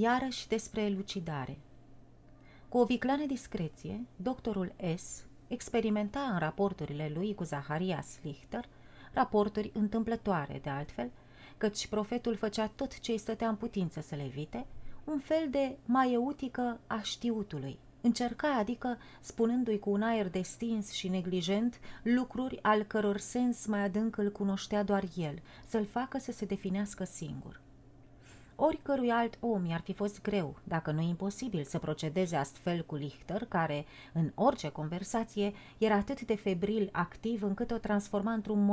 iarăși despre elucidare. Cu o vicleană discreție, doctorul S. experimenta în raporturile lui cu Zaharias Lichter, raporturi întâmplătoare de altfel, căci profetul făcea tot ce îi stătea în putință să le evite, un fel de maieutică a știutului. Încerca, adică, spunându-i cu un aer destins și neglijent, lucruri al căror sens mai adânc îl cunoștea doar el, să-l facă să se definească singur. Oricărui alt om i-ar fi fost greu, dacă nu imposibil, să procedeze astfel cu Lichter, care, în orice conversație, era atât de febril activ încât o transforma într-un